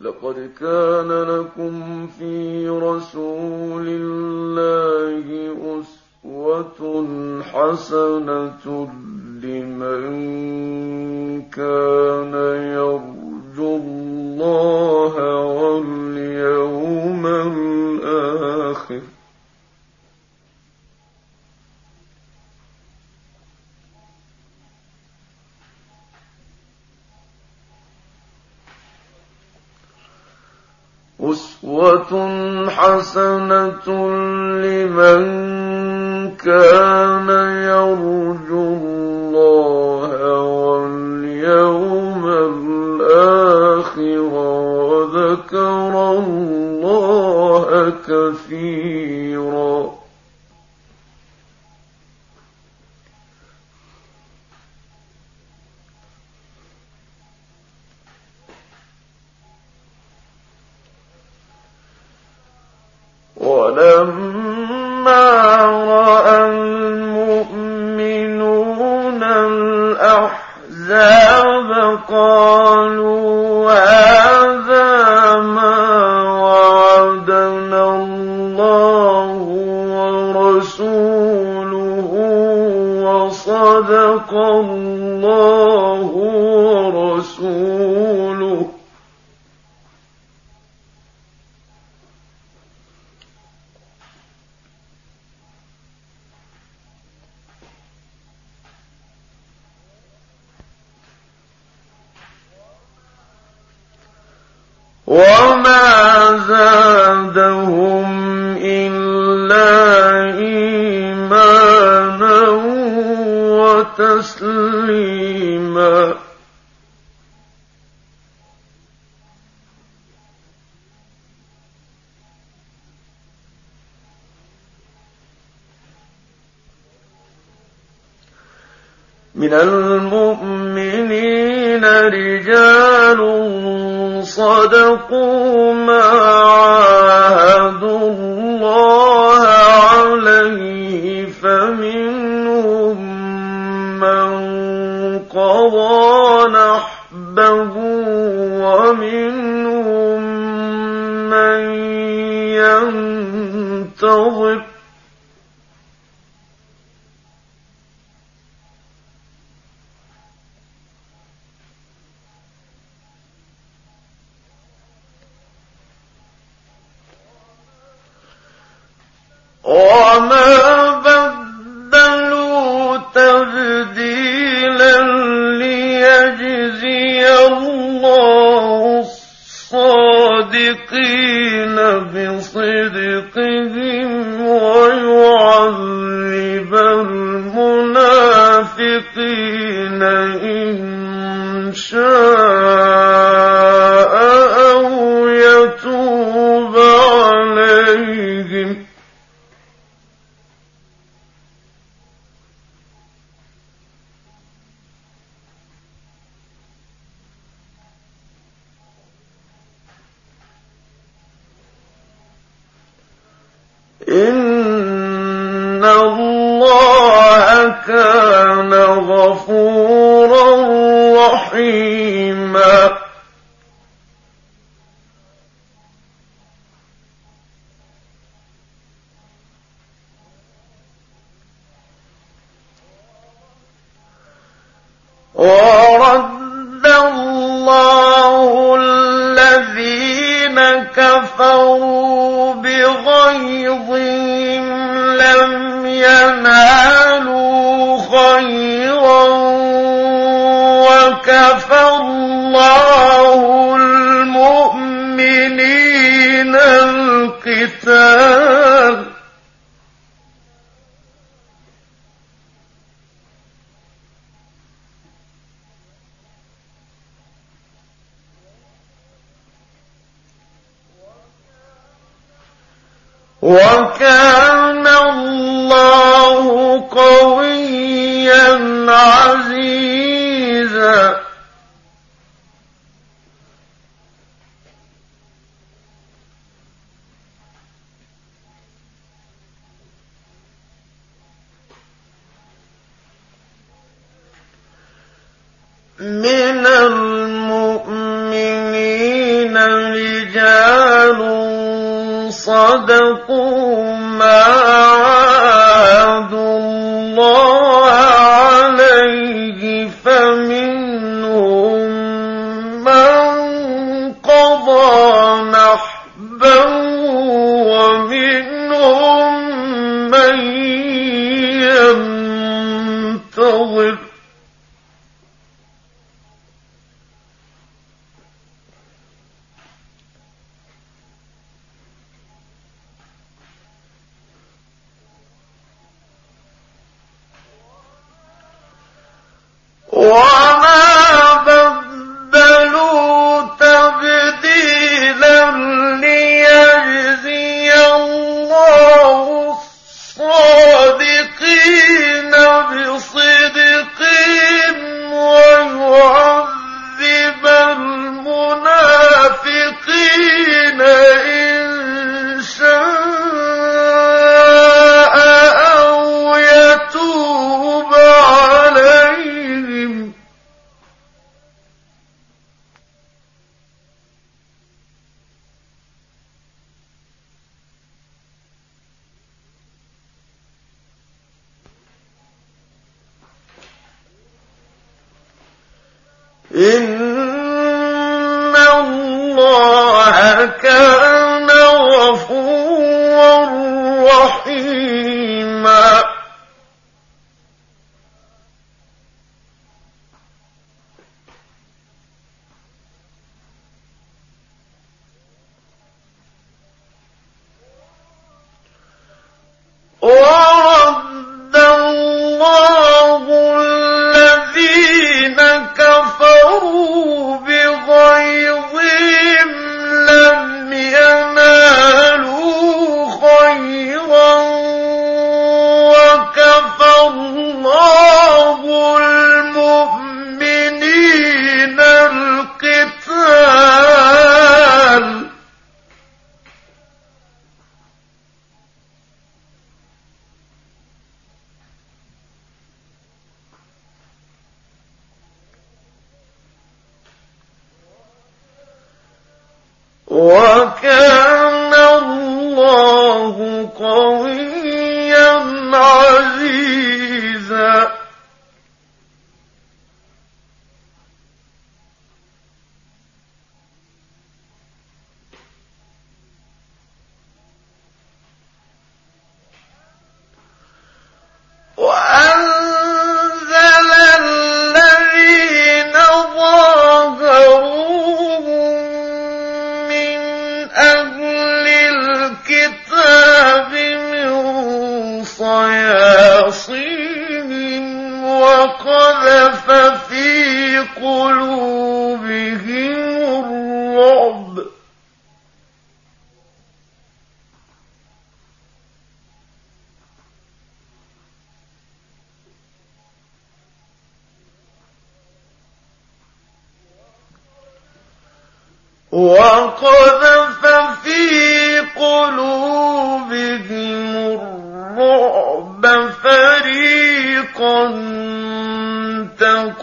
لقد كان لكم في رسول الله أسوة حسنة لمن كان يرجو الله واليوم الآخر. أسوة حسنة لمن كان يرجو الله واليوم الآخر وذكر الله كثيرا. وصدق الله ورسوله. من المؤمنين إن شاء وكان الله قويا عزيزا. من المؤمنين رجال صدقوا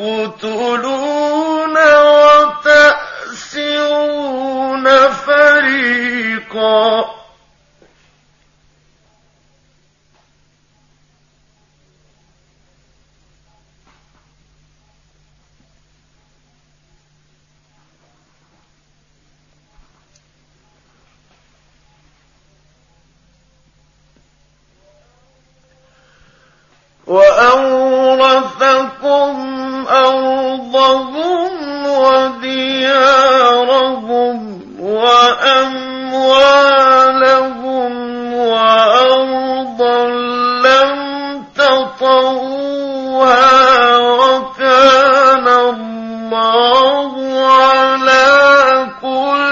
تقتلون والله على كل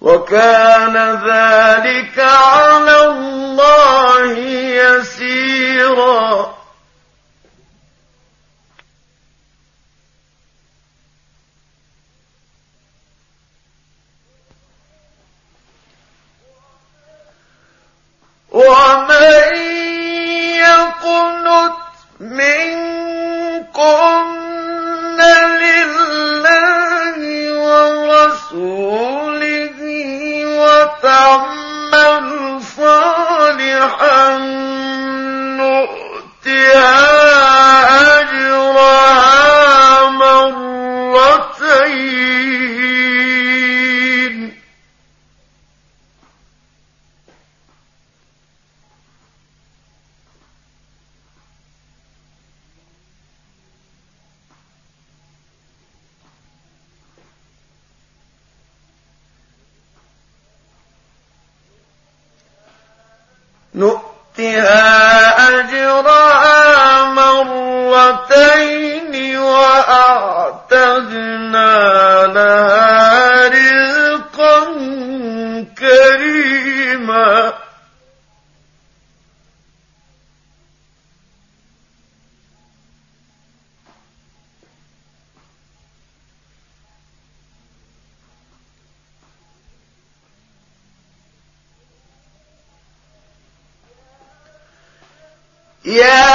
وكان ذلك على الله Yeah.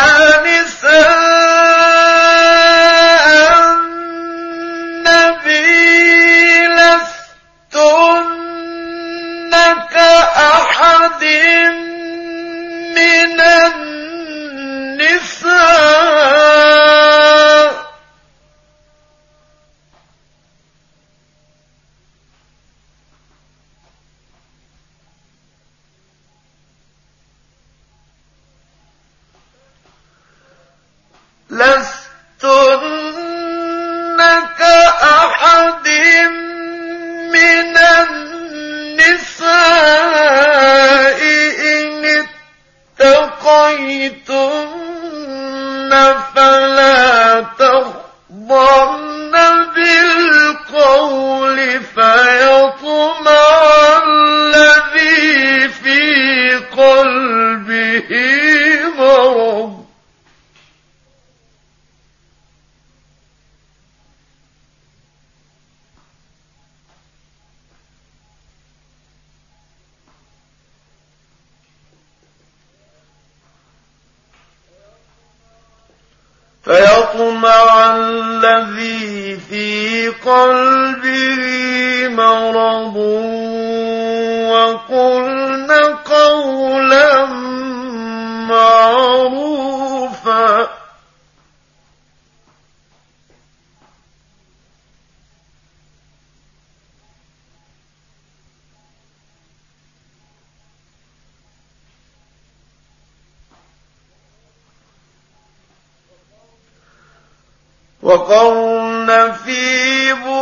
وقرن في بيوتكن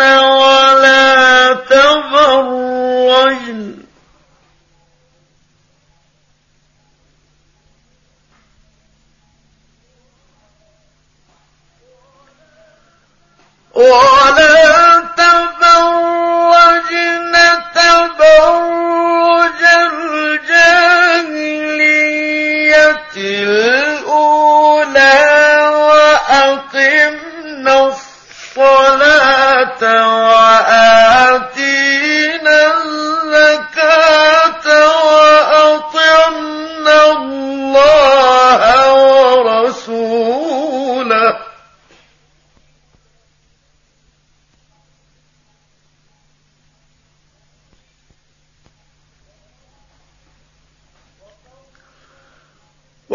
ولا تبرجن. ولا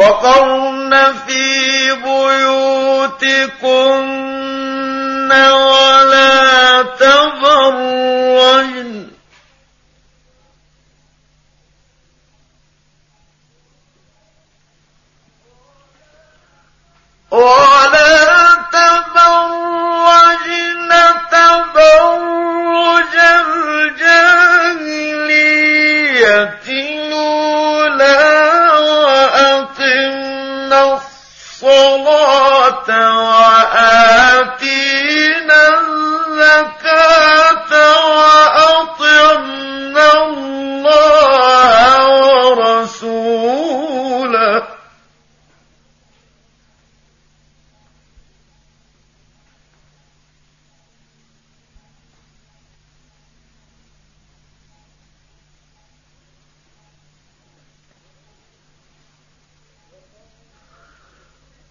وقرن في بيوتكن ولا تبرجن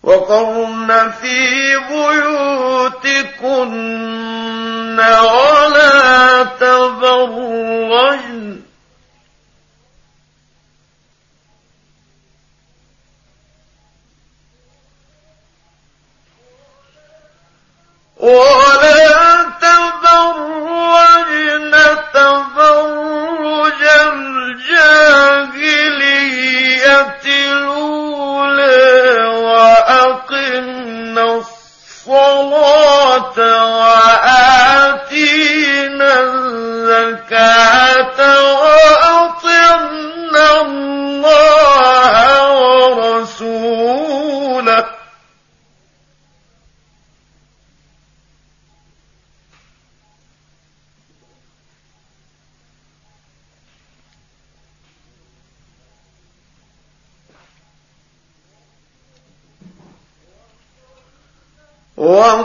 وقرن في بيوتكن ولا تبرجن. ولا وقرن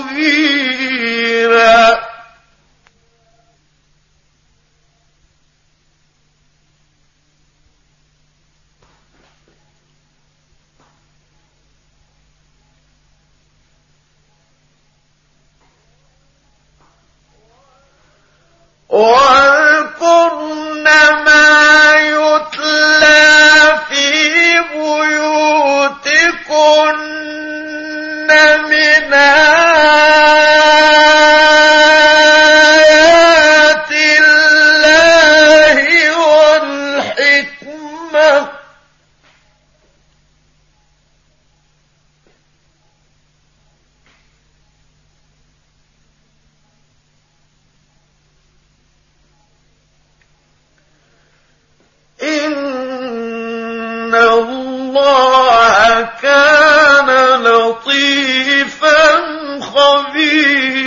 تطهيرا إن الله كان لطيفا خبيرا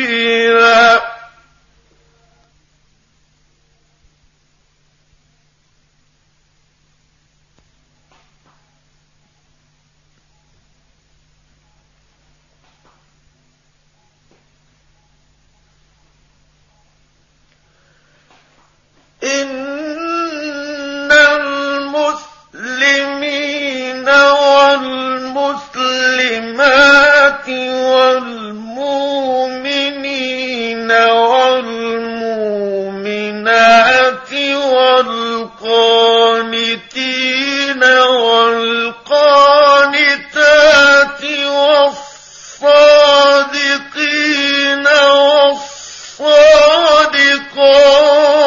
والصادقات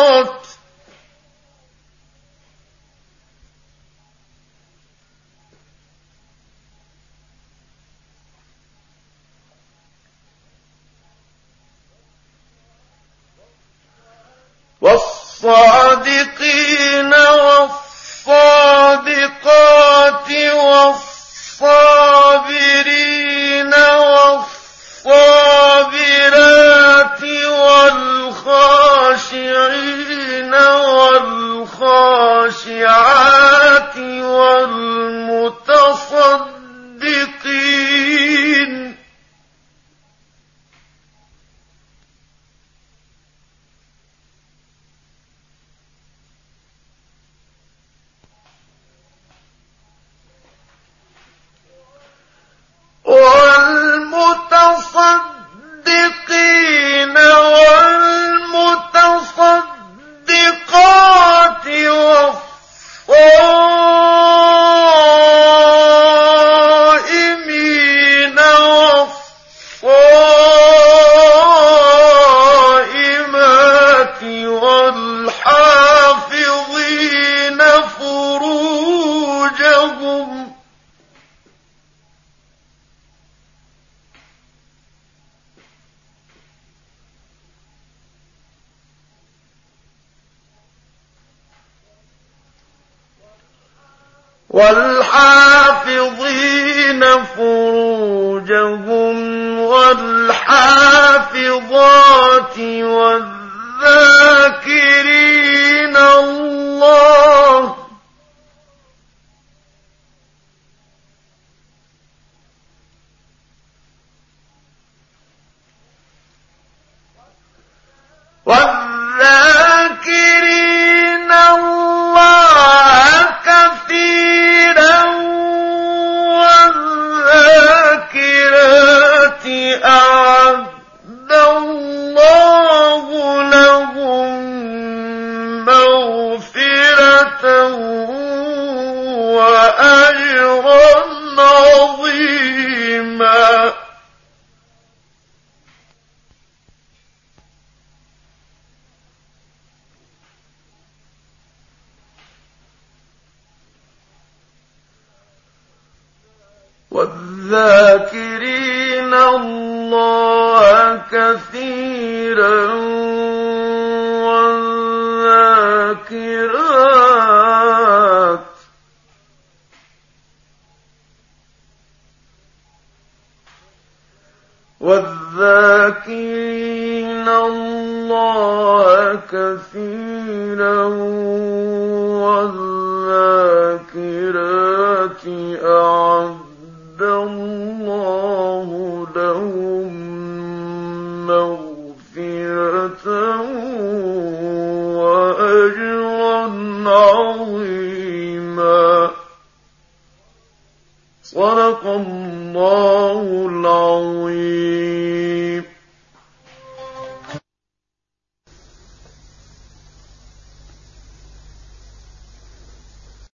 كثيرا